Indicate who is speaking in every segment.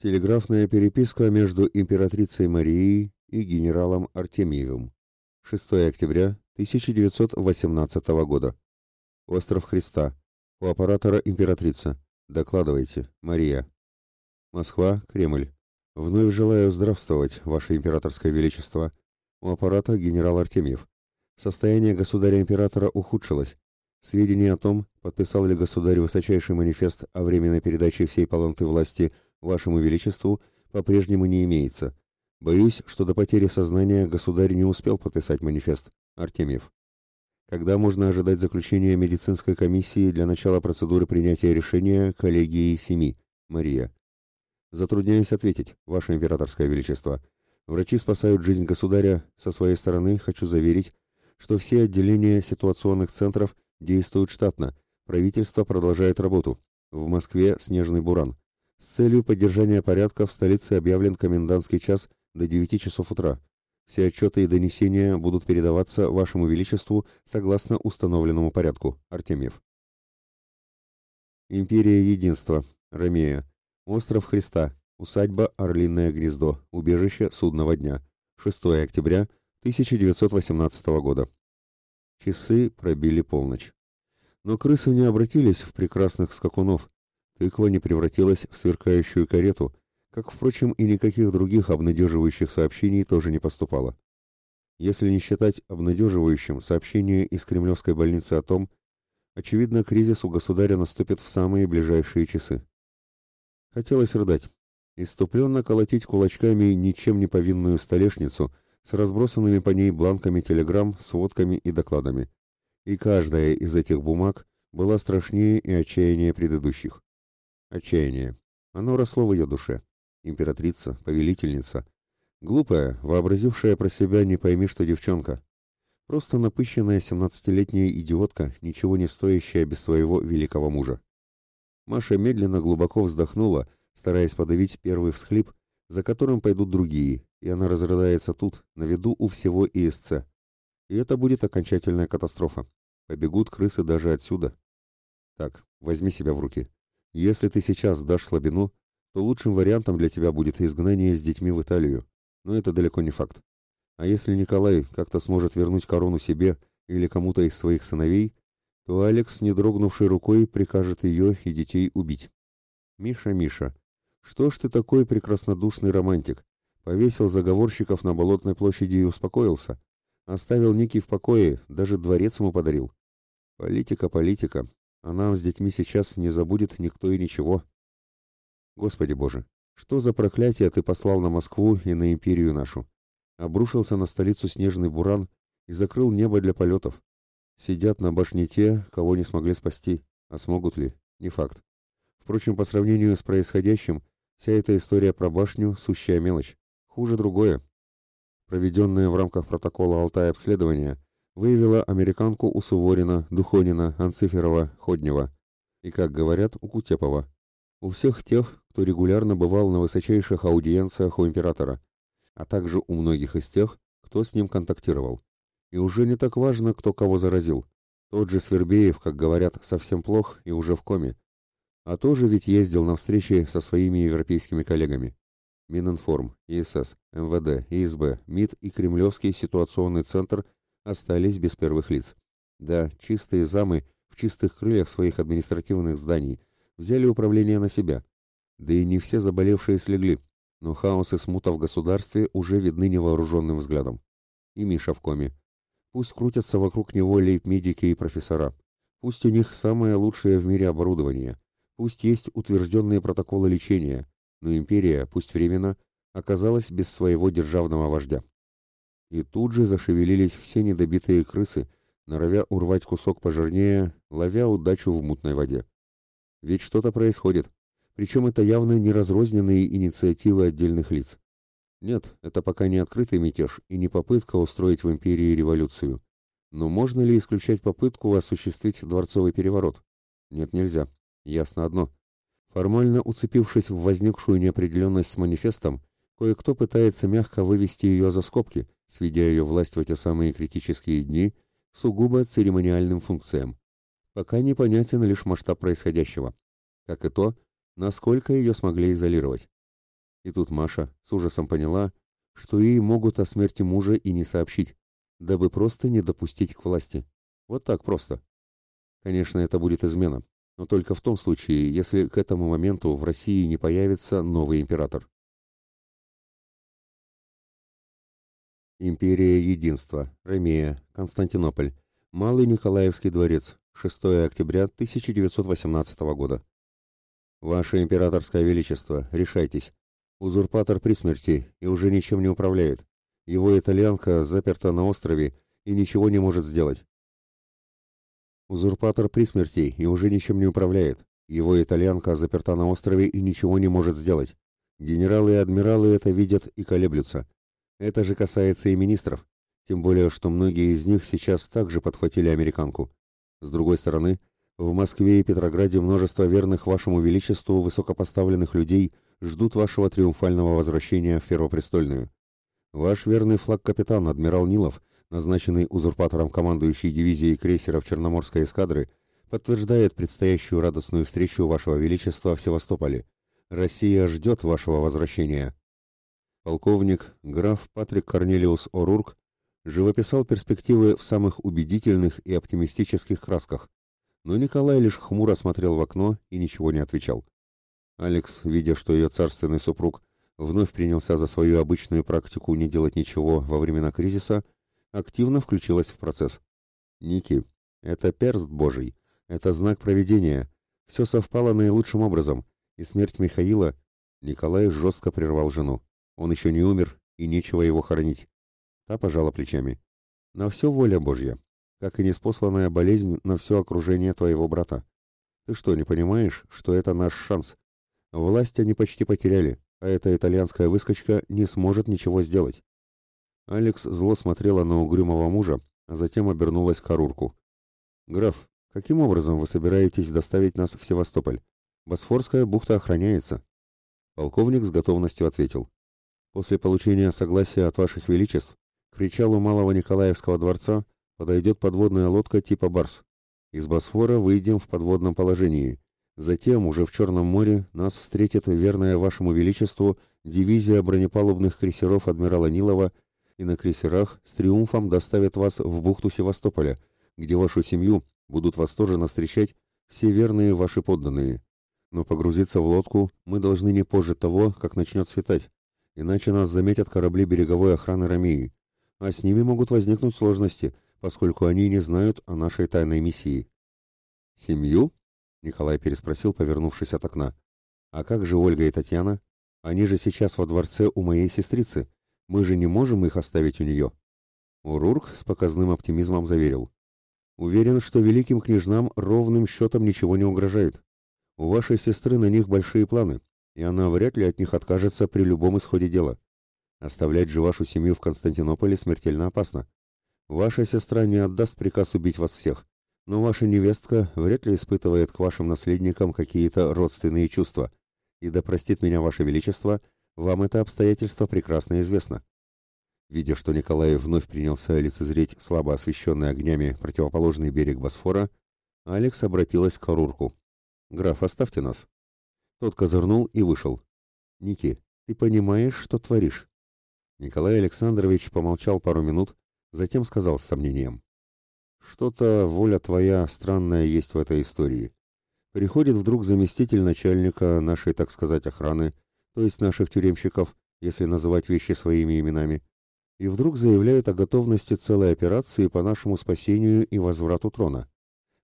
Speaker 1: Телеграфная переписка между императрицей Марией и генералом Артемьевым. 6 октября 1918 года. Остров Христа. У оператора императрица. Докладывайте, Мария. Москва, Кремль. Вновь желаю здравствовать, Ваше Императорское Величество. У аппарата генерал Артемьев. Состояние государя-императора ухудшилось. Сведения о том, подписал ли государь высочайший манифест о временной передаче всей паланты власти вашему величеству по-прежнему не имеется. Боюсь, что до потери сознания государь не успел подписать манифест. Артемьев. Когда можно ожидать заключения медицинской комиссии для начала процедуры принятия решения коллегии семи? Мария. Затрудняюсь ответить, Ваше Императорское Величество. Врачи спасают жизнь государя. Со своей стороны хочу заверить, что все отделения ситуационных центров действуют штатно. Правительство продолжает работу. В Москве снежный буран. С целью поддержания порядка в столице объявлен комендантский час до 9 часов утра. Все отчеты и донесения будут передаваться Вашему Величеству согласно установленному порядку. Артемьев. Империя Единства. Ромея. Остров Христа. Усадьба Орлиное гнездо. Убежище Судного дня. 6 октября 1918 года. Часы пробили полночь. Но крысы не обратились в прекрасных скакунов, Тыква не превратилась в сверкающую карету, как, впрочем, и никаких других обнадеживающих сообщений тоже не поступало. Если не считать обнадеживающим сообщение из Кремлевской больницы о том, очевидно, кризис у государя наступит в самые ближайшие часы. Хотелось рыдать, иступленно колотить кулачками ничем не повинную столешницу с разбросанными по ней бланками телеграмм, сводками и докладами. И каждая из этих бумаг была страшнее и отчаяннее предыдущих. Отчаяние. Оно росло в ее душе. Императрица, повелительница. Глупая, вообразившая про себя не пойми что девчонка. Просто напыщенная семнадцатилетняя идиотка, ничего не стоящая без своего великого мужа. Маша медленно глубоко вздохнула, стараясь подавить первый всхлип, за которым пойдут другие, и она разрыдается тут, на виду у всего ИСЦ. И это будет окончательная катастрофа. Побегут крысы даже отсюда. Так, возьми себя в руки. Если ты сейчас сдашь слабину, то лучшим вариантом для тебя будет изгнание с детьми в Италию. Но это далеко не факт. А если Николай как-то сможет вернуть корону себе или кому-то из своих сыновей, то Алекс, не дрогнувшей рукой, прикажет ее и детей убить. Миша, Миша, что ж ты такой прекраснодушный романтик? Повесил заговорщиков на Болотной площади и успокоился. Оставил Ники в покое, даже дворец ему подарил. Политика, политика, а нам с детьми сейчас не забудет никто и ничего. Господи Боже, что за проклятие ты послал на Москву и на империю нашу? Обрушился на столицу снежный буран и закрыл небо для полетов. Сидят на башне те, кого не смогли спасти, а смогут ли? Не факт. Впрочем, по сравнению с происходящим, вся эта история про башню – сущая мелочь. Хуже другое. Проведенное в рамках протокола Алтай обследование выявила американку у Суворина, Духонина, Анциферова, Ходнева и, как говорят, у Кутепова. У всех тех, кто регулярно бывал на высочайших аудиенциях у императора, а также у многих из тех, кто с ним контактировал. И уже не так важно, кто кого заразил. Тот же Свербеев, как говорят, совсем плох и уже в коме. А тоже ведь ездил на встречи со своими европейскими коллегами. Мининформ, ИСС, МВД, ИСБ, МИД и Кремлевский ситуационный центр – остались без первых лиц. Да, чистые замы в чистых крыльях своих административных зданий взяли управление на себя. Да и не все заболевшие слегли, но хаос и смута в государстве уже видны невооруженным взглядом. И Миша в коме. Пусть крутятся вокруг него лейб-медики и профессора. Пусть у них самое лучшее в мире оборудование. Пусть есть утвержденные протоколы лечения. Но империя, пусть временно, оказалась без своего державного вождя. И тут же зашевелились все недобитые крысы, норовя урвать кусок пожирнее, ловя удачу в мутной воде. Ведь что-то происходит, причем это явно не разрозненные инициативы отдельных лиц. Нет, это пока не открытый мятеж и не попытка устроить в империи революцию. Но можно ли исключать попытку осуществить дворцовый переворот? Нет, нельзя. Ясно одно. Формально уцепившись в возникшую неопределенность с манифестом, Кое-кто пытается мягко вывести ее за скобки, сведя ее власть в эти самые критические дни сугубо церемониальным функциям. Пока непонятен лишь масштаб происходящего, как и то, насколько ее смогли изолировать. И тут Маша с ужасом поняла, что ей могут о смерти мужа и не сообщить, дабы просто не допустить к власти. Вот так просто. Конечно, это будет измена, но только в том случае, если к этому моменту в России не появится новый император. Империя Единства, Ромея, Константинополь, Малый Николаевский дворец, 6 октября 1918 года. Ваше императорское величество, решайтесь. Узурпатор при смерти и уже ничем не управляет. Его итальянка заперта на острове и ничего не может сделать. Узурпатор при смерти и уже ничем не управляет. Его итальянка заперта на острове и ничего не может сделать. Генералы и адмиралы это видят и колеблются. Это же касается и министров, тем более, что многие из них сейчас также подхватили американку. С другой стороны, в Москве и Петрограде множество верных вашему величеству высокопоставленных людей ждут вашего триумфального возвращения в Первопрестольную. Ваш верный флаг-капитан, адмирал Нилов, назначенный узурпатором командующей дивизией крейсеров Черноморской эскадры, подтверждает предстоящую радостную встречу вашего величества в Севастополе. Россия ждет вашего возвращения. Полковник граф Патрик Корнелиус О'Рурк живописал перспективы в самых убедительных и оптимистических красках, но Николай лишь хмуро смотрел в окно и ничего не отвечал. Алекс, видя, что ее царственный супруг вновь принялся за свою обычную практику не делать ничего во времена кризиса, активно включилась в процесс. «Ники, это перст Божий, это знак проведения, все совпало наилучшим образом, и смерть Михаила...» Николай жестко прервал жену. Он еще не умер, и нечего его хоронить. Та пожала плечами. На все воля Божья, как и неспосланная болезнь на все окружение твоего брата. Ты что, не понимаешь, что это наш шанс? Власть они почти потеряли, а эта итальянская выскочка не сможет ничего сделать. Алекс зло смотрела на угрюмого мужа, а затем обернулась к Арурку. «Граф, каким образом вы собираетесь доставить нас в Севастополь? Босфорская бухта охраняется». Полковник с готовностью ответил. После получения согласия от ваших величеств к причалу Малого Николаевского дворца подойдет подводная лодка типа «Барс». Из Босфора выйдем в подводном положении. Затем, уже в Черном море, нас встретит верная вашему величеству дивизия бронепалубных крейсеров адмирала Нилова и на крейсерах с триумфом доставят вас в бухту Севастополя, где вашу семью будут восторженно встречать все верные ваши подданные. Но погрузиться в лодку мы должны не позже того, как начнет светать иначе нас заметят корабли береговой охраны Ромеи, а с ними могут возникнуть сложности, поскольку они не знают о нашей тайной миссии. «Семью?» — Николай переспросил, повернувшись от окна. «А как же Ольга и Татьяна? Они же сейчас во дворце у моей сестрицы. Мы же не можем их оставить у нее». Урург с показным оптимизмом заверил. «Уверен, что великим княжнам ровным счетом ничего не угрожает. У вашей сестры на них большие планы, и она вряд ли от них откажется при любом исходе дела. Оставлять же вашу семью в Константинополе смертельно опасно. Ваша сестра не отдаст приказ убить вас всех, но ваша невестка вряд ли испытывает к вашим наследникам какие-то родственные чувства. И да простит меня ваше величество, вам это обстоятельство прекрасно известно. Видя, что Николай вновь принялся лицезреть слабо освещенный огнями противоположный берег Босфора, Алекс обратилась к Арурку. «Граф, оставьте нас. Тот козырнул и вышел. «Ники, ты понимаешь, что творишь?» Николай Александрович помолчал пару минут, затем сказал с сомнением. «Что-то воля твоя странная есть в этой истории. Приходит вдруг заместитель начальника нашей, так сказать, охраны, то есть наших тюремщиков, если называть вещи своими именами, и вдруг заявляет о готовности целой операции по нашему спасению и возврату трона.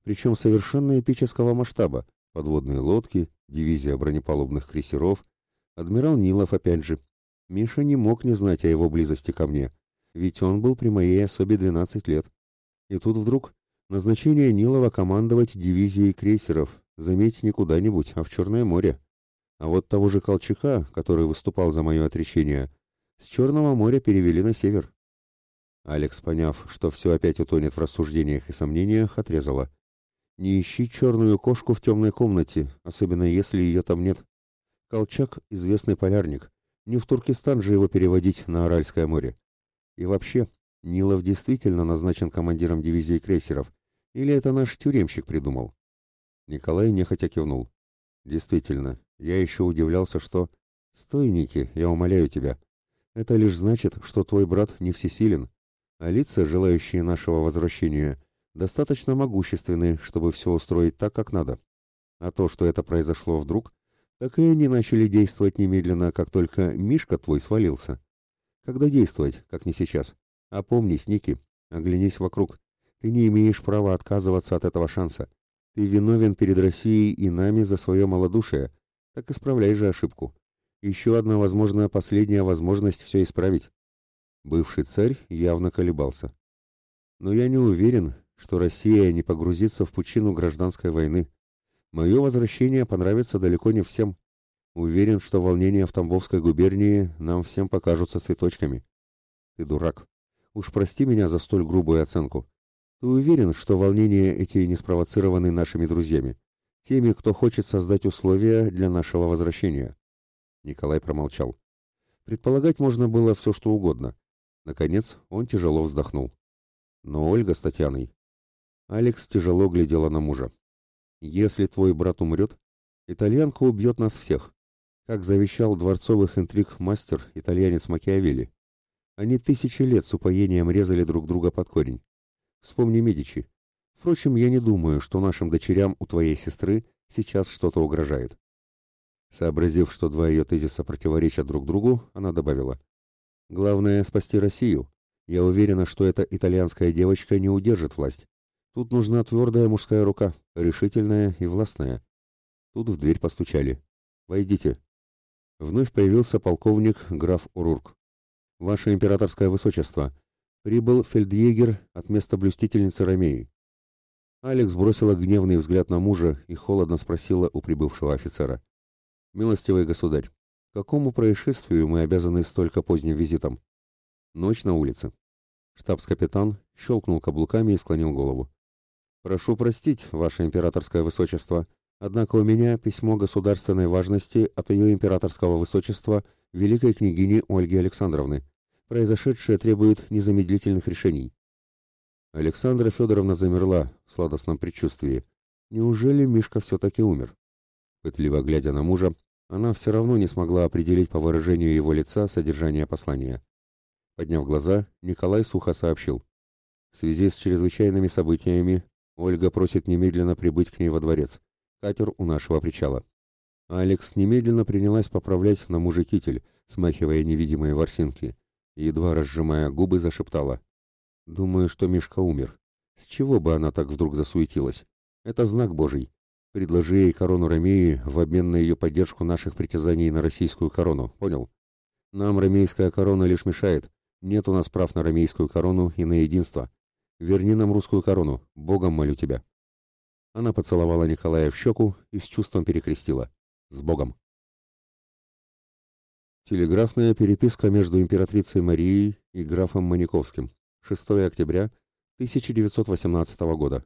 Speaker 1: Причем совершенно эпического масштаба, подводные лодки, дивизия бронепалубных крейсеров, адмирал Нилов опять же. Миша не мог не знать о его близости ко мне, ведь он был при моей особе 12 лет. И тут вдруг назначение Нилова командовать дивизией крейсеров, заметь, не куда-нибудь, а в Черное море. А вот того же Колчака, который выступал за мое отречение, с Черного моря перевели на север. Алекс, поняв, что все опять утонет в рассуждениях и сомнениях, отрезала. Не ищи черную кошку в темной комнате, особенно если ее там нет. Колчак — известный полярник. Не в Туркестан же его переводить на Аральское море. И вообще, Нилов действительно назначен командиром дивизии крейсеров. Или это наш тюремщик придумал? Николай нехотя кивнул. Действительно, я еще удивлялся, что... Стой, Ники, я умоляю тебя. Это лишь значит, что твой брат не всесилен, а лица, желающие нашего возвращения, достаточно могущественны, чтобы все устроить так, как надо. А то, что это произошло вдруг, так и они начали действовать немедленно, как только Мишка твой свалился. Когда действовать, как не сейчас? Опомнись, Ники, оглянись вокруг. Ты не имеешь права отказываться от этого шанса. Ты виновен перед Россией и нами за свое малодушие. Так исправляй же ошибку. Еще одна, возможно, последняя возможность все исправить. Бывший царь явно колебался. Но я не уверен, что Россия не погрузится в пучину гражданской войны. Мое возвращение понравится далеко не всем. Уверен, что волнения в Тамбовской губернии нам всем покажутся цветочками. Ты дурак. Уж прости меня за столь грубую оценку. Ты уверен, что волнения эти не спровоцированы нашими друзьями, теми, кто хочет создать условия для нашего возвращения? Николай промолчал. Предполагать можно было все, что угодно. Наконец, он тяжело вздохнул. Но Ольга с Татьяной... Алекс тяжело глядела на мужа. «Если твой брат умрет, итальянка убьет нас всех, как завещал дворцовых интриг мастер, итальянец Макиавелли. Они тысячи лет с упоением резали друг друга под корень. Вспомни Медичи. Впрочем, я не думаю, что нашим дочерям у твоей сестры сейчас что-то угрожает». Сообразив, что два ее тезиса противоречат друг другу, она добавила. «Главное — спасти Россию. Я уверена, что эта итальянская девочка не удержит власть. Тут нужна твердая мужская рука, решительная и властная. Тут в дверь постучали. «Войдите». Вновь появился полковник граф Урурк. «Ваше императорское высочество, прибыл фельдъегер от места блюстительницы Ромеи». Алекс бросила гневный взгляд на мужа и холодно спросила у прибывшего офицера. «Милостивый государь, какому происшествию мы обязаны столько поздним визитом?» «Ночь на улице». Штабс-капитан щелкнул каблуками и склонил голову. «Прошу простить, ваше императорское высочество, однако у меня письмо государственной важности от ее императорского высочества великой княгини Ольги Александровны. Произошедшее требует незамедлительных решений». Александра Федоровна замерла в сладостном предчувствии. Неужели Мишка все-таки умер? Пытливо глядя на мужа, она все равно не смогла определить по выражению его лица содержание послания. Подняв глаза, Николай сухо сообщил. В связи с чрезвычайными событиями Ольга просит немедленно прибыть к ней во дворец. Катер у нашего причала. Алекс немедленно принялась поправлять на муже китель, смахивая невидимые ворсинки, едва разжимая губы, зашептала. «Думаю, что Мишка умер. С чего бы она так вдруг засуетилась? Это знак Божий. Предложи ей корону Ромеи в обмен на ее поддержку наших притязаний на российскую корону, понял? Нам ромейская корона лишь мешает. Нет у нас прав на ромейскую корону и на единство. Верни нам русскую корону, Богом молю тебя. Она поцеловала Николая в щеку и с чувством перекрестила. С Богом. Телеграфная переписка между императрицей Марией и графом Маниковским. 6 октября 1918 года.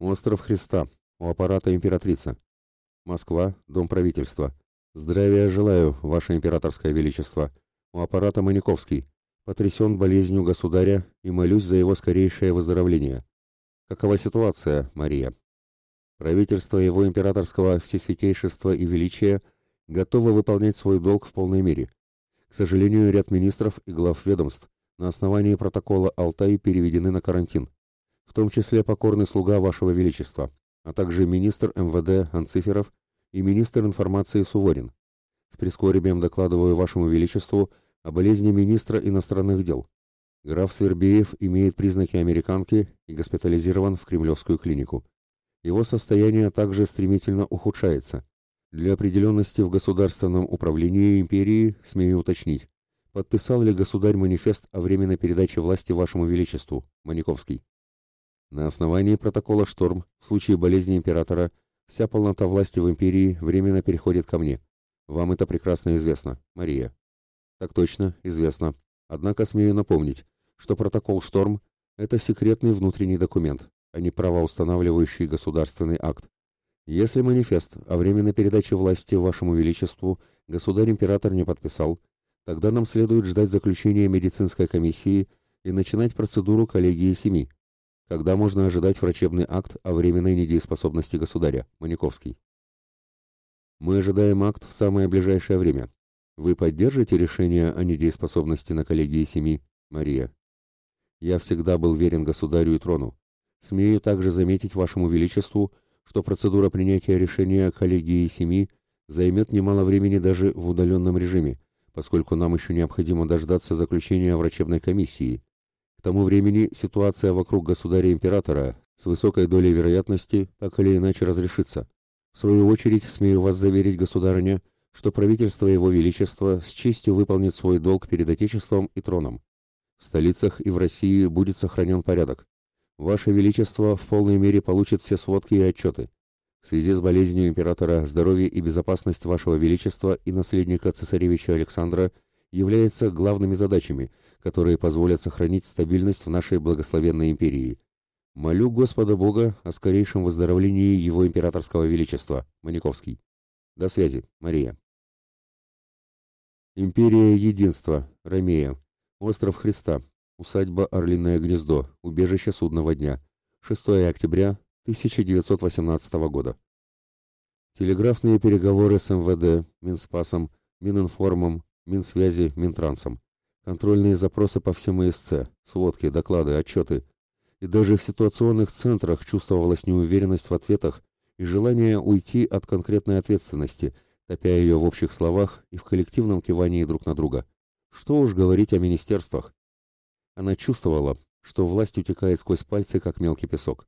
Speaker 1: Остров Христа. У аппарата императрица. Москва. Дом правительства. Здравия желаю, ваше императорское величество. У аппарата Маниковский потрясен болезнью государя и молюсь за его скорейшее выздоровление. Какова ситуация, Мария? Правительство его императорского всесвятейшества и величия готово выполнять свой долг в полной мере. К сожалению, ряд министров и глав ведомств на основании протокола Алтай переведены на карантин, в том числе покорный слуга вашего величества, а также министр МВД Анциферов и министр информации Суворин. С прискорбием докладываю вашему величеству о болезни министра иностранных дел. Граф Свербеев имеет признаки американки и госпитализирован в Кремлевскую клинику. Его состояние также стремительно ухудшается. Для определенности в государственном управлении империи смею уточнить, подписал ли государь манифест о временной передаче власти вашему величеству, Маниковский. На основании протокола «Шторм» в случае болезни императора вся полнота власти в империи временно переходит ко мне. Вам это прекрасно известно, Мария. Так точно, известно. Однако смею напомнить, что протокол «Шторм» — это секретный внутренний документ, а не правоустанавливающий государственный акт. Если манифест о временной передаче власти вашему величеству государь-император не подписал, тогда нам следует ждать заключения медицинской комиссии и начинать процедуру коллегии семи. Когда можно ожидать врачебный акт о временной недееспособности государя, Маниковский? Мы ожидаем акт в самое ближайшее время. Вы поддержите решение о недееспособности на коллегии семи, Мария? Я всегда был верен государю и трону. Смею также заметить вашему величеству, что процедура принятия решения коллегии семи займет немало времени даже в удаленном режиме, поскольку нам еще необходимо дождаться заключения врачебной комиссии. К тому времени ситуация вокруг государя-императора с высокой долей вероятности так или иначе разрешится. В свою очередь, смею вас заверить, государыня, что правительство Его Величества с честью выполнит свой долг перед Отечеством и троном. В столицах и в России будет сохранен порядок. Ваше Величество в полной мере получит все сводки и отчеты. В связи с болезнью императора здоровье и безопасность Вашего Величества и наследника цесаревича Александра являются главными задачами, которые позволят сохранить стабильность в нашей благословенной империи. Молю Господа Бога о скорейшем выздоровлении Его Императорского Величества. Маниковский. До связи, Мария. Империя Единства. Ромея. Остров Христа. Усадьба Орлиное гнездо. Убежище судного дня. 6 октября 1918 года. Телеграфные переговоры с МВД, Минспасом, Мининформом, Минсвязи, Минтрансом. Контрольные запросы по всем ИСЦ, сводки, доклады, отчеты. И даже в ситуационных центрах чувствовалась неуверенность в ответах и желание уйти от конкретной ответственности, топя ее в общих словах и в коллективном кивании друг на друга. Что уж говорить о министерствах. Она чувствовала, что власть утекает сквозь пальцы, как мелкий песок.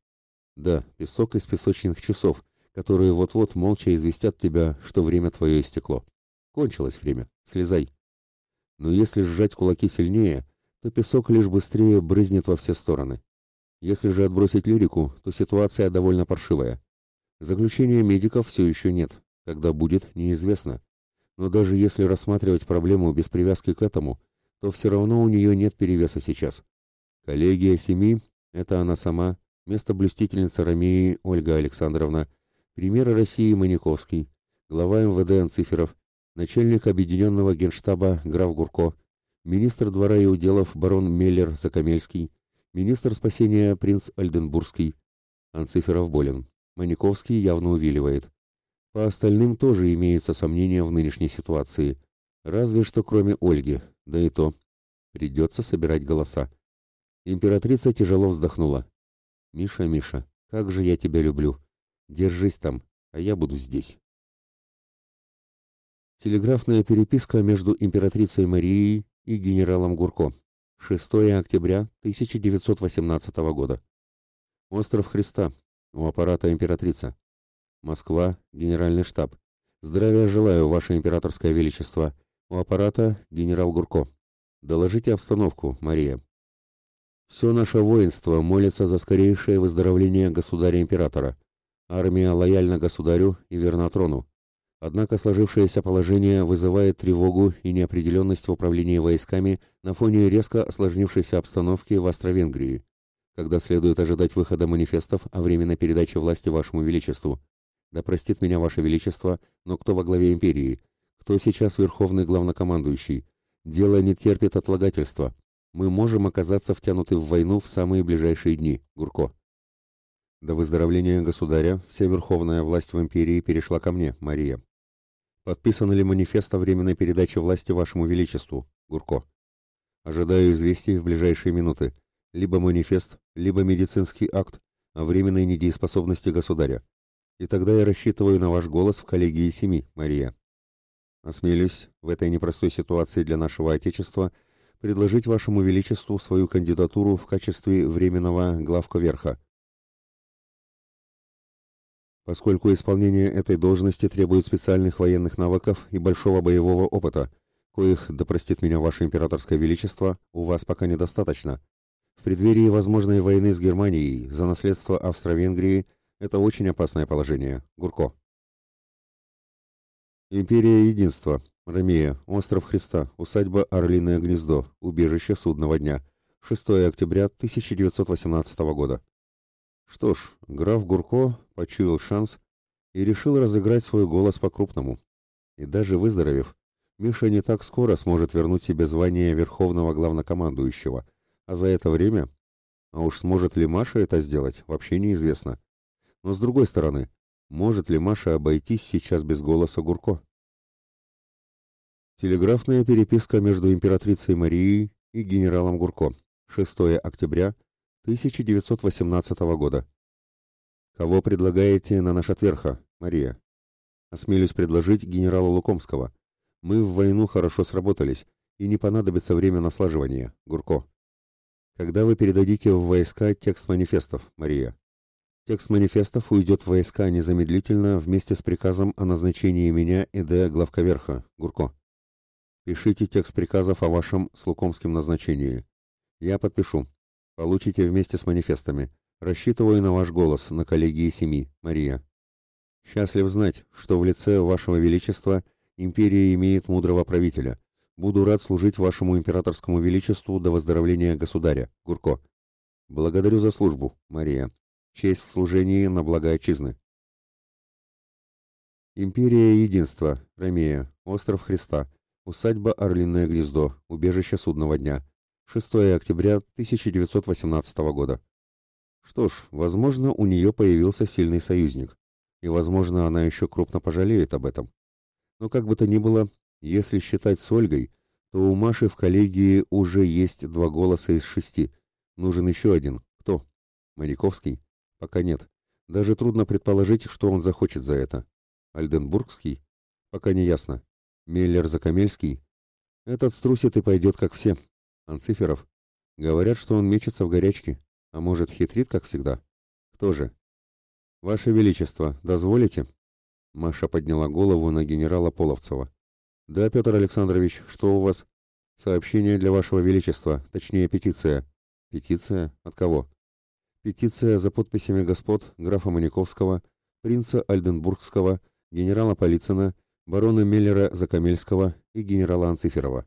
Speaker 1: Да, песок из песочных часов, которые вот-вот молча известят тебя, что время твое истекло. Кончилось время, слезай. Но если сжать кулаки сильнее, то песок лишь быстрее брызнет во все стороны. Если же отбросить лирику, то ситуация довольно паршивая. Заключения медиков все еще нет, когда будет, неизвестно. Но даже если рассматривать проблему без привязки к этому, то все равно у нее нет перевеса сейчас. Коллегия семи – это она сама, место блюстительницы Ромеи Ольга Александровна, премьер России Маниковский, глава МВД Анциферов, начальник объединенного генштаба граф Гурко, министр двора и уделов барон Меллер Закамельский, министр спасения принц Альденбургский. Анциферов болен. Маниковский явно увиливает. По остальным тоже имеются сомнения в нынешней ситуации. Разве что кроме Ольги, да и то. Придется собирать голоса. Императрица тяжело вздохнула. «Миша, Миша, как же я тебя люблю. Держись там, а я буду здесь». Телеграфная переписка между императрицей Марией и генералом Гурко. 6 октября 1918 года. Остров Христа. У аппарата императрица. Москва. Генеральный штаб. Здравия желаю, Ваше Императорское Величество. У аппарата генерал Гурко. Доложите обстановку, Мария. Все наше воинство молится за скорейшее выздоровление государя-императора. Армия лояльна государю и верна трону. Однако сложившееся положение вызывает тревогу и неопределенность в управлении войсками на фоне резко осложнившейся обстановки в Австро-Венгрии, когда следует ожидать выхода манифестов о временной передаче власти вашему величеству. Да простит меня ваше величество, но кто во главе империи? Кто сейчас верховный главнокомандующий? Дело не терпит отлагательства. Мы можем оказаться втянуты в войну в самые ближайшие дни, Гурко. До выздоровления государя вся верховная власть в империи перешла ко мне, Мария. Подписан ли манифест о временной передаче власти вашему величеству, Гурко? Ожидаю известий в ближайшие минуты. Либо манифест, либо медицинский акт о временной недееспособности государя. И тогда я рассчитываю на ваш голос в коллегии семи, Мария. Осмелюсь в этой непростой ситуации для нашего Отечества предложить вашему величеству свою кандидатуру в качестве временного главковерха поскольку исполнение этой должности требует специальных военных навыков и большого боевого опыта, коих, да простит меня ваше императорское величество, у вас пока недостаточно. В преддверии возможной войны с Германией за наследство Австро-Венгрии это очень опасное положение. Гурко. Империя Единства. Ромея. Остров Христа. Усадьба Орлиное гнездо. Убежище судного дня. 6 октября 1918 года. Что ж, граф Гурко почуял шанс и решил разыграть свой голос по-крупному. И даже выздоровев, Миша не так скоро сможет вернуть себе звание верховного главнокомандующего, а за это время, а уж сможет ли Маша это сделать, вообще неизвестно. Но с другой стороны, может ли Маша обойтись сейчас без голоса Гурко? Телеграфная переписка между императрицей Марией и генералом Гурко. 6 октября 1918 года. Кого предлагаете на наш отверха, Мария? Осмелюсь предложить генерала Лукомского. Мы в войну хорошо сработались, и не понадобится время на слаживание, Гурко. Когда вы передадите в войска текст манифестов, Мария? Текст манифестов уйдет в войска незамедлительно вместе с приказом о назначении меня и Д. главковерха, Гурко. Пишите текст приказов о вашем с Лукомским назначении. Я подпишу. Получите вместе с манифестами. Рассчитываю на ваш голос на коллегии семи, Мария. Счастлив знать, что в лице вашего величества империя имеет мудрого правителя. Буду рад служить вашему императорскому величеству до выздоровления государя, Гурко. Благодарю за службу, Мария. Честь в служении на благо отчизны. Империя Единства, Ромея, Остров Христа, усадьба Орлиное гнездо, убежище судного дня. 6 октября 1918 года. Что ж, возможно, у нее появился сильный союзник, и, возможно, она еще крупно пожалеет об этом. Но как бы то ни было, если считать с Ольгой, то у Маши в коллегии уже есть два голоса из шести. Нужен еще один. Кто? Маяковский? Пока нет. Даже трудно предположить, что он захочет за это. Альденбургский? Пока не ясно. Меллер-Закамельский? Этот струсит и пойдет, как все. Анциферов? Говорят, что он мечется в горячке. А может, хитрит, как всегда? Кто же? Ваше Величество, дозволите? Маша подняла голову на генерала Половцева. Да, Петр Александрович, что у вас? Сообщение для Вашего Величества, точнее петиция. Петиция? От кого? Петиция за подписями господ графа Маниковского, принца Альденбургского, генерала Полицына, барона Меллера Закамельского и генерала Анциферова.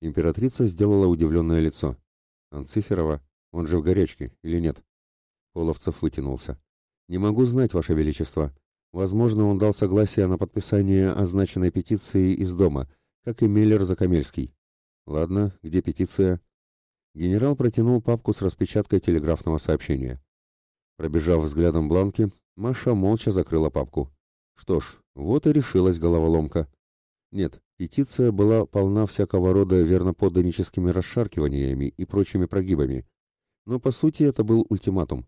Speaker 1: Императрица сделала удивленное лицо. Анциферова? Он же в горячке, или нет? Половцев вытянулся. «Не могу знать, Ваше Величество. Возможно, он дал согласие на подписание означенной петиции из дома, как и Меллер Закамельский. Ладно, где петиция?» Генерал протянул папку с распечаткой телеграфного сообщения. Пробежав взглядом бланки, Маша молча закрыла папку. Что ж, вот и решилась головоломка. Нет, петиция была полна всякого рода верноподданническими расшаркиваниями и прочими прогибами, но по сути это был ультиматум.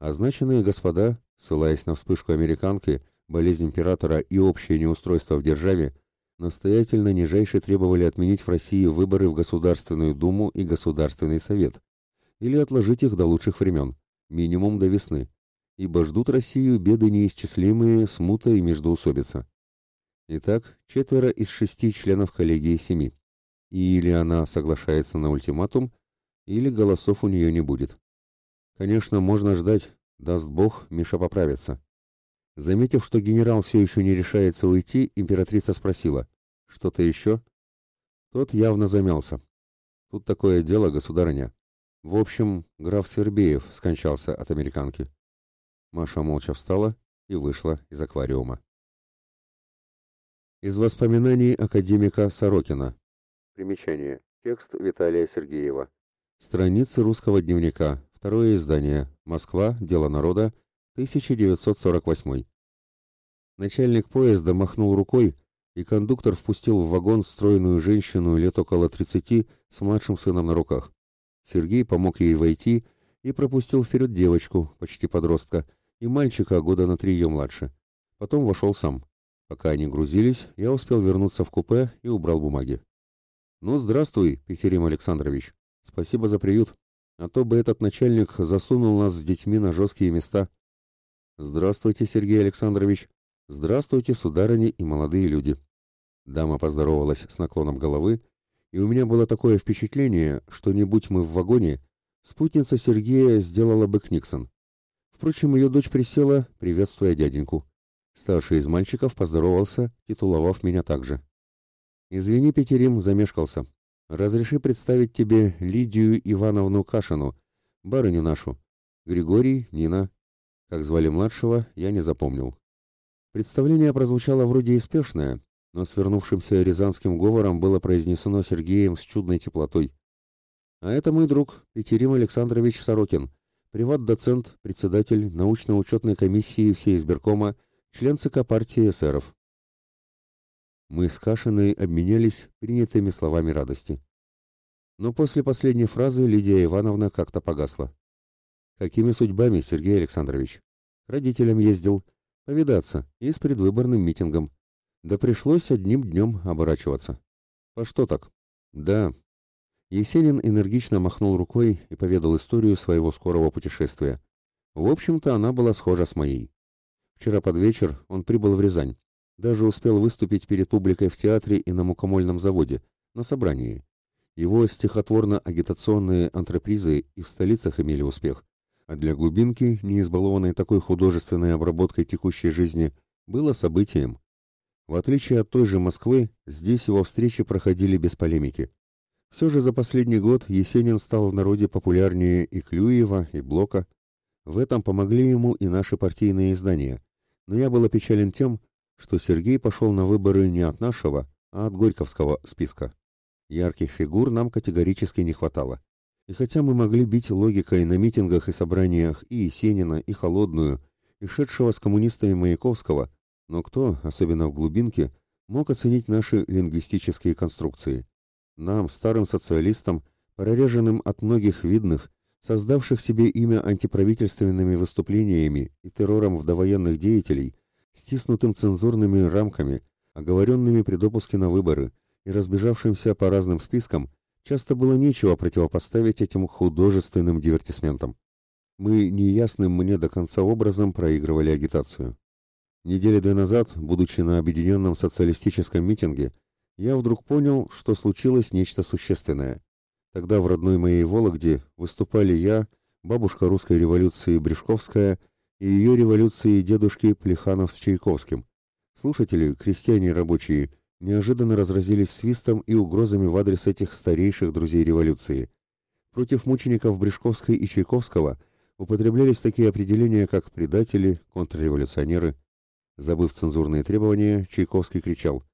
Speaker 1: Означенные господа, ссылаясь на вспышку американки, болезнь императора и общее неустройство в державе, настоятельно нижайше требовали отменить в России выборы в Государственную Думу и Государственный Совет или отложить их до лучших времен, минимум до весны, ибо ждут Россию беды неисчислимые, смута и междоусобица. Итак, четверо из шести членов коллегии семи. И или она соглашается на ультиматум, или голосов у нее не будет. Конечно, можно ждать, даст Бог, Миша поправится. Заметив, что генерал все еще не решается уйти, императрица спросила, «Что-то еще?» Тот явно замялся. «Тут такое дело, государыня. В общем, граф Свербеев скончался от американки». Маша молча встала и вышла из аквариума. Из воспоминаний академика Сорокина. Примечание. Текст Виталия Сергеева. Страницы русского дневника. Второе издание. Москва. Дело народа. 1948. Начальник поезда махнул рукой, и кондуктор впустил в вагон стройную женщину лет около 30 с младшим сыном на руках. Сергей помог ей войти и пропустил вперед девочку, почти подростка, и мальчика года на три ее младше. Потом вошел сам. Пока они грузились, я успел вернуться в купе и убрал бумаги. «Ну, здравствуй, Петерим Александрович. Спасибо за приют. А то бы этот начальник засунул нас с детьми на жесткие места. Здравствуйте, Сергей Александрович. Здравствуйте, сударыни и молодые люди. Дама поздоровалась с наклоном головы, и у меня было такое впечатление, что не будь мы в вагоне, спутница Сергея сделала бы Книксон. Впрочем, ее дочь присела, приветствуя дяденьку. Старший из мальчиков поздоровался, титуловав меня также. «Извини, Петерим, замешкался. Разреши представить тебе Лидию Ивановну Кашину, барыню нашу. Григорий, Нина. Как звали младшего, я не запомнил. Представление прозвучало вроде и но свернувшимся рязанским говором было произнесено Сергеем с чудной теплотой. А это мой друг Петерим Александрович Сорокин, приват-доцент, председатель научно-учетной комиссии всей избиркома, член ЦК партии эсеров. Мы с Кашиной обменялись принятыми словами радости. Но после последней фразы Лидия Ивановна как-то погасла. «Какими судьбами, Сергей Александрович?» «Родителям ездил. Повидаться. И с предвыборным митингом. Да пришлось одним днем оборачиваться». «По что так?» «Да». Есенин энергично махнул рукой и поведал историю своего скорого путешествия. В общем-то, она была схожа с моей. Вчера под вечер он прибыл в Рязань. Даже успел выступить перед публикой в театре и на мукомольном заводе, на собрании. Его стихотворно-агитационные антрепризы и в столицах имели успех. А для глубинки, не избалованной такой художественной обработкой текущей жизни, было событием. В отличие от той же Москвы, здесь его встречи проходили без полемики. Все же за последний год Есенин стал в народе популярнее и Клюева, и Блока. В этом помогли ему и наши партийные издания. Но я был опечален тем, что Сергей пошел на выборы не от нашего, а от Горьковского списка. Ярких фигур нам категорически не хватало. И хотя мы могли бить логикой на митингах и собраниях и Есенина, и Холодную, и шедшего с коммунистами Маяковского, но кто, особенно в глубинке, мог оценить наши лингвистические конструкции? Нам, старым социалистам, прореженным от многих видных, создавших себе имя антиправительственными выступлениями и террором вдовоенных деятелей, стиснутым цензурными рамками, оговоренными при допуске на выборы и разбежавшимся по разным спискам, часто было нечего противопоставить этим художественным дивертисментам. Мы неясным мне до конца образом проигрывали агитацию. Недели две назад, будучи на объединенном социалистическом митинге, я вдруг понял, что случилось нечто существенное. Тогда в родной моей Вологде выступали я, бабушка русской революции Брешковская и ее революции дедушки Плеханов с Чайковским. Слушатели, крестьяне рабочие, неожиданно разразились свистом и угрозами в адрес этих старейших друзей революции. Против мучеников Брешковской и Чайковского употреблялись такие определения, как предатели, контрреволюционеры. Забыв цензурные требования, Чайковский кричал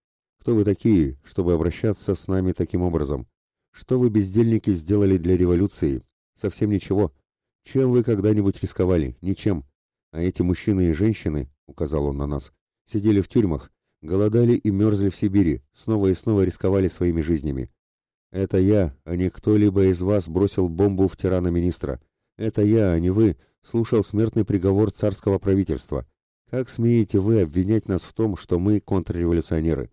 Speaker 1: «Кто вы такие, чтобы обращаться с нами таким образом? Что вы, бездельники, сделали для революции? Совсем ничего. Чем вы когда-нибудь рисковали? Ничем. А эти мужчины и женщины, указал он на нас, сидели в тюрьмах, голодали и мерзли в Сибири, снова и снова рисковали своими жизнями. Это я, а не кто-либо из вас бросил бомбу в тирана-министра. Это я, а не вы, слушал смертный приговор царского правительства. Как смеете вы обвинять нас в том, что мы контрреволюционеры?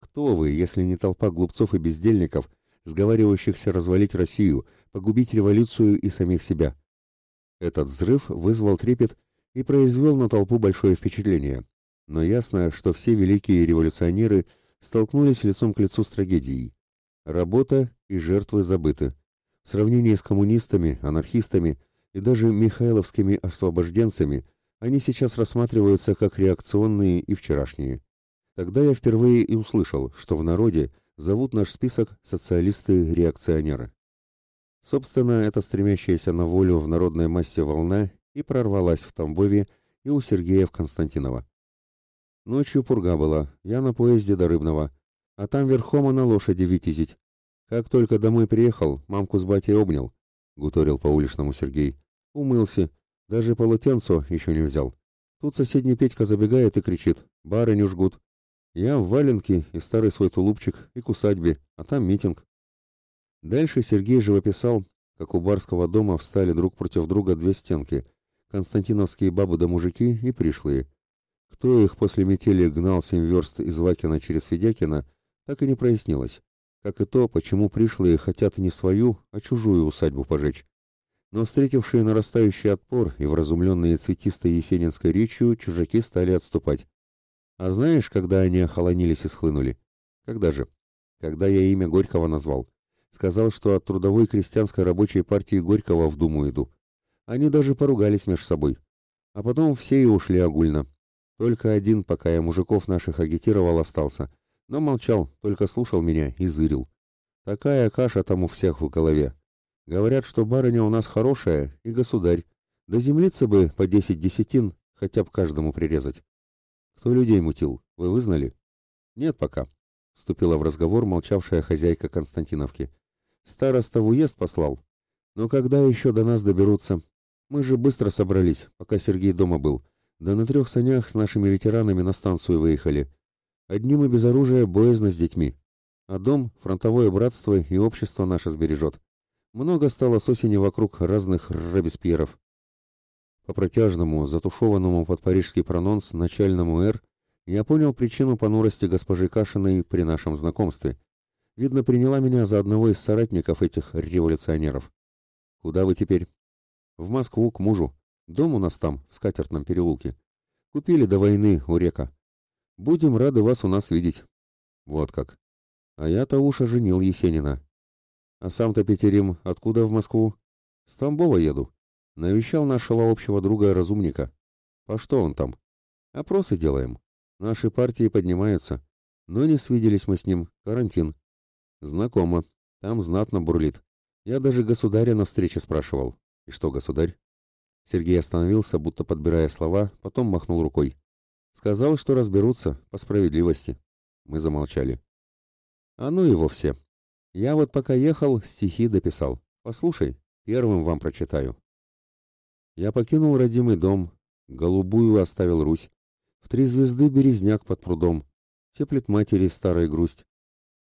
Speaker 1: Кто вы, если не толпа глупцов и бездельников, сговаривающихся развалить Россию, погубить революцию и самих себя? Этот взрыв вызвал трепет и произвел на толпу большое впечатление. Но ясно, что все великие революционеры столкнулись лицом к лицу с трагедией. Работа и жертвы забыты. В сравнении с коммунистами, анархистами и даже михайловскими освобожденцами они сейчас рассматриваются как реакционные и вчерашние. Тогда я впервые и услышал, что в народе зовут наш список социалисты-реакционеры. Собственно, эта стремящаяся на волю в народной массе волна и прорвалась в Тамбове и у Сергея в Константиново. Ночью пурга была, я на поезде до Рыбного, а там верхом и на лошади витязить. Как только домой приехал, мамку с батей обнял, — гуторил по уличному Сергей. Умылся, даже полотенцо еще не взял. Тут соседний Петька забегает и кричит «Барыню жгут». Я в валенке и старый свой тулупчик, и к усадьбе, а там митинг. Дальше Сергей живописал, как у барского дома встали друг против друга две стенки — константиновские бабы да мужики и пришлые. Кто их после метели гнал семь верст из Вакина через Федякина, так и не прояснилось. Как и то, почему пришлые хотят не свою, а чужую усадьбу пожечь. Но встретившие нарастающий отпор и вразумленные цветистой есенинской речью, чужаки стали отступать. А знаешь, когда они охолонились и схлынули? Когда же? Когда я имя Горького назвал. Сказал, что от трудовой крестьянской рабочей партии Горького в Думу иду. Они даже поругались между собой. А потом все и ушли огульно. Только один, пока я мужиков наших агитировал, остался. Но молчал, только слушал меня и зырил. Такая каша там у всех в голове. Говорят, что барыня у нас хорошая и государь. Да землицы бы по десять десятин хотя бы каждому прирезать. Кто людей мутил, вы вызнали? Нет пока. Вступила в разговор молчавшая хозяйка Константиновки. Староста в уезд послал. Но когда еще до нас доберутся? Мы же быстро собрались, пока Сергей дома был. Да на трех санях с нашими ветеранами на станцию выехали. Одним и без оружия боязно с детьми. А дом, фронтовое братство и общество наше сбережет. Много стало с осени вокруг разных Робеспьеров. По протяжному, затушеванному под парижский прононс начальному «Р» я понял причину понурости госпожи Кашиной при нашем знакомстве. Видно, приняла меня за одного из соратников этих революционеров. Куда вы теперь? В Москву, к мужу. Дом у нас там, в Скатертном переулке. Купили до войны у река. Будем рады вас у нас видеть. Вот как. А я-то уж оженил Есенина. А сам-то Петерим откуда в Москву? С Тамбова еду. Навещал нашего общего друга Разумника. По что он там? Опросы делаем. Наши партии поднимаются. Но не свиделись мы с ним. Карантин. Знакомо. Там знатно бурлит. Я даже государя на встрече спрашивал. И что, государь? Сергей остановился, будто подбирая слова, потом махнул рукой. Сказал, что разберутся, по справедливости. Мы замолчали. А ну его все. Я вот пока ехал, стихи дописал. Послушай, первым вам прочитаю. Я покинул родимый дом, голубую оставил Русь. В три звезды березняк под прудом, теплит матери старая грусть.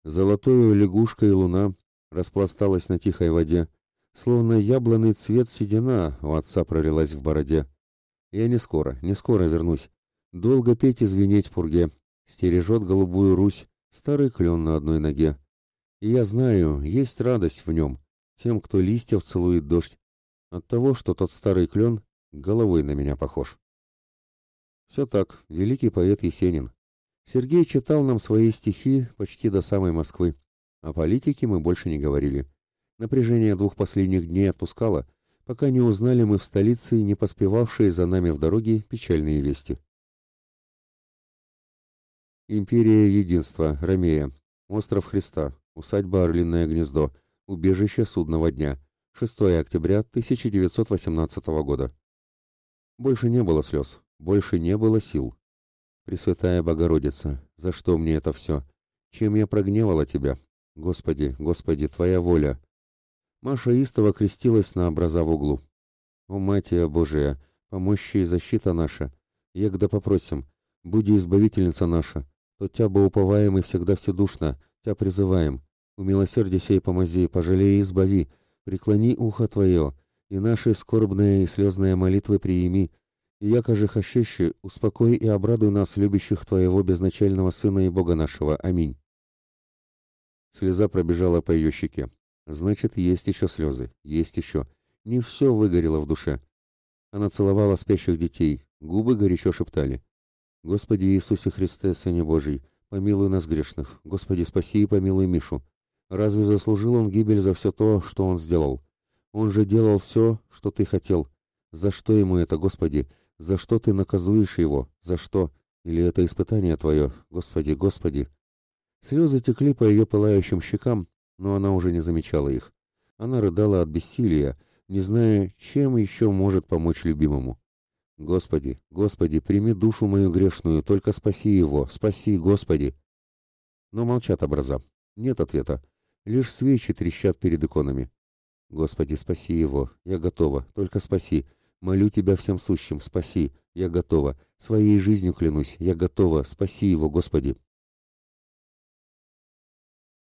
Speaker 1: Золотою лягушкой луна распласталась на тихой воде, Словно яблонный цвет седина у отца пролилась в бороде. Я не скоро, не скоро вернусь. Долго петь и звенеть пурге. Стережет голубую Русь, старый клен на одной ноге. И я знаю, есть радость в нем, тем, кто листьев целует дождь, от того, что тот старый клен головой на меня похож. Все так, великий поэт Есенин. Сергей читал нам свои стихи почти до самой Москвы. О политике мы больше не говорили. Напряжение двух последних дней отпускало, пока не узнали мы в столице не поспевавшие за нами в дороге печальные вести. Империя Единства, Ромея, Остров Христа, усадьба Орлиное гнездо, убежище судного дня, 6 октября 1918 года. Больше не было слез, больше не было сил. Пресвятая Богородица, за что мне это все? Чем я прогневала тебя? Господи, Господи, Твоя воля, Маша истово крестилась на образа в углу. «О, Матия Божия, помощи и защита наша, егда попросим, буди избавительница наша, то тя бы уповаем и всегда вседушно, тя призываем, умилосердися и помози, пожалей и избави, преклони ухо твое, и наши скорбные и слезные молитвы приими, и яко же хощеще, успокой и обрадуй нас, любящих твоего безначального Сына и Бога нашего. Аминь». Слеза пробежала по ее щеке. Значит, есть еще слезы, есть еще. Не все выгорело в душе. Она целовала спящих детей, губы горячо шептали. «Господи Иисусе Христе, Сыне Божий, помилуй нас грешных. Господи, спаси и помилуй Мишу. Разве заслужил он гибель за все то, что он сделал? Он же делал все, что ты хотел. За что ему это, Господи? За что ты наказуешь его? За что? Или это испытание твое? Господи, Господи!» Слезы текли по ее пылающим щекам, но она уже не замечала их. Она рыдала от бессилия, не зная, чем еще может помочь любимому. «Господи, Господи, прими душу мою грешную, только спаси его, спаси, Господи!» Но молчат образа. Нет ответа. Лишь свечи трещат перед иконами. «Господи, спаси его, я готова, только спаси. Молю Тебя всем сущим, спаси, я готова. Своей жизнью клянусь, я готова, спаси его, Господи!»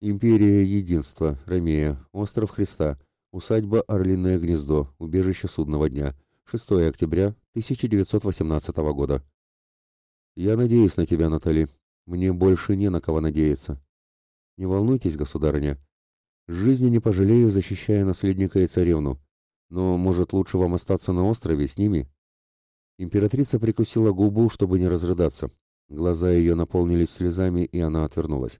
Speaker 1: Империя Единства, Ромея, Остров Христа, усадьба Орлиное гнездо, убежище судного дня, 6 октября 1918 года. Я надеюсь на тебя, Натали. Мне больше не на кого надеяться. Не волнуйтесь, государыня. Жизни не пожалею, защищая наследника и царевну. Но, может, лучше вам остаться на острове с ними? Императрица прикусила губу, чтобы не разрыдаться. Глаза ее наполнились слезами, и она отвернулась.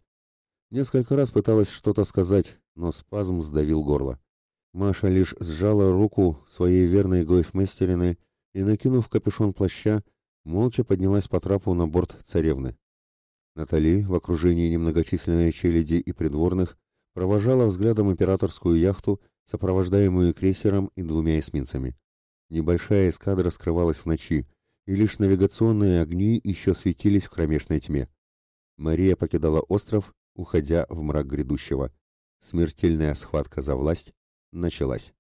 Speaker 1: Несколько раз пыталась что-то сказать, но спазм сдавил горло. Маша лишь сжала руку своей верной гойфмейстерины и, накинув капюшон плаща, молча поднялась по трапу на борт царевны. Натали, в окружении немногочисленной челяди и придворных, провожала взглядом императорскую яхту, сопровождаемую крейсером и двумя эсминцами. Небольшая эскадра скрывалась в ночи, и лишь навигационные огни еще светились в кромешной тьме. Мария покидала остров уходя в мрак грядущего. Смертельная схватка за власть началась.